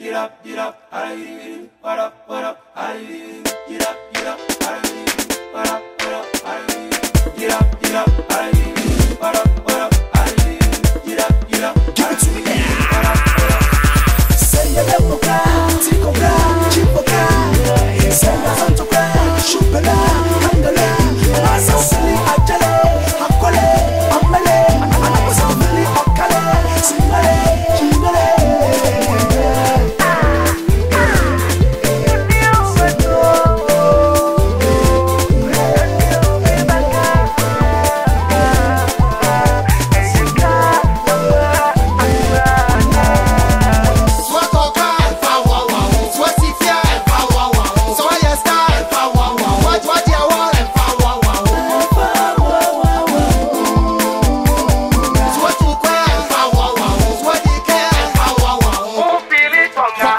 Get up, get up, ah, what up, what up, ah, get up, get up, ah, what up, what up,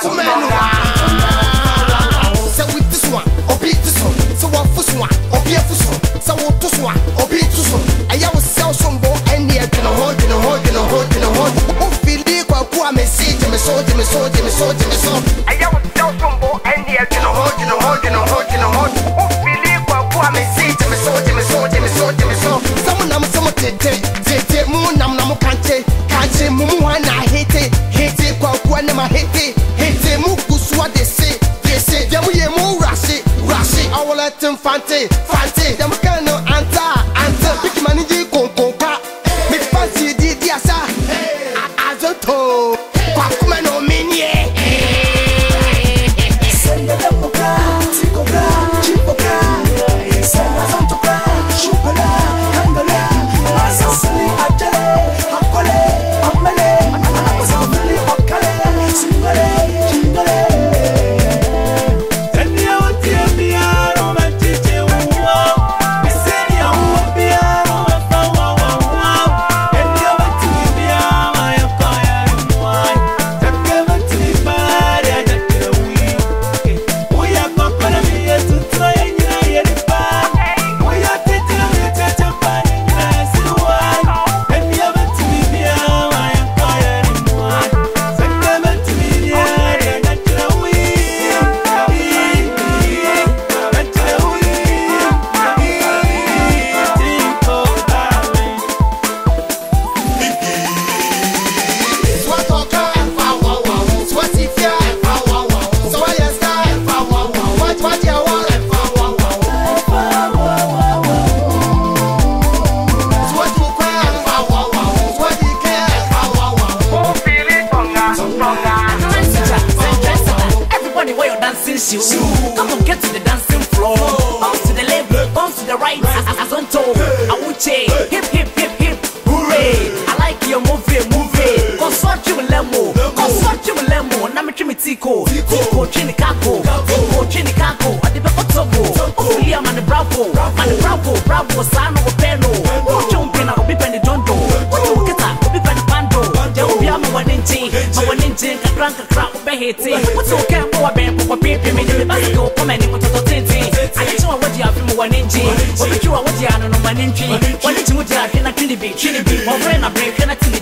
to men Say with this one, or beat this one Say what for one, or be a for some Say what to one, or beat this one I will sell some more and the end of hold, in a hold, in a hold, in a hold Oh, feel the qua qua me see Jimmy so, Jimmy so, Jimmy so, Jimmy so I will sell some more and the end of hold, in a hold, in a hold, in a hold Oh, feel the qua qua me see Jimmy so, Jimmy so, Jimmy so, Jimmy so Someone I'm someone today, today, moon, I'm not can't take, can't take, moon, Fante, fante, dem kano anta, anta, big maniji konko dancing shoes. Come on, get to the dancing floor. Bounce to the left, bounce to the right. As on toe, say hip hip hip hip. Hooray! I like your movie, eh, movie. Eh. Cause what you lemo, you lemo. Na me chimi tiko, tiko chini kako, tiko chini kako. Adi be otobo, ofilia oh, mani bravo, mani bravo, bravo. Sano openo, ama waninti, ma waninti kakran kakran obe hiti. Watu ukembo wa bembo kwa pipi mi ni basi ko kome ni mtoto tinti. Akichua waji afi mu waninti, wakichua waji ano no waninti. Waninti muji afi na kilibi, kilibi. Wafre na break na timidi, timidi. Upe bita, yebe kobigi, kobigi. Akala.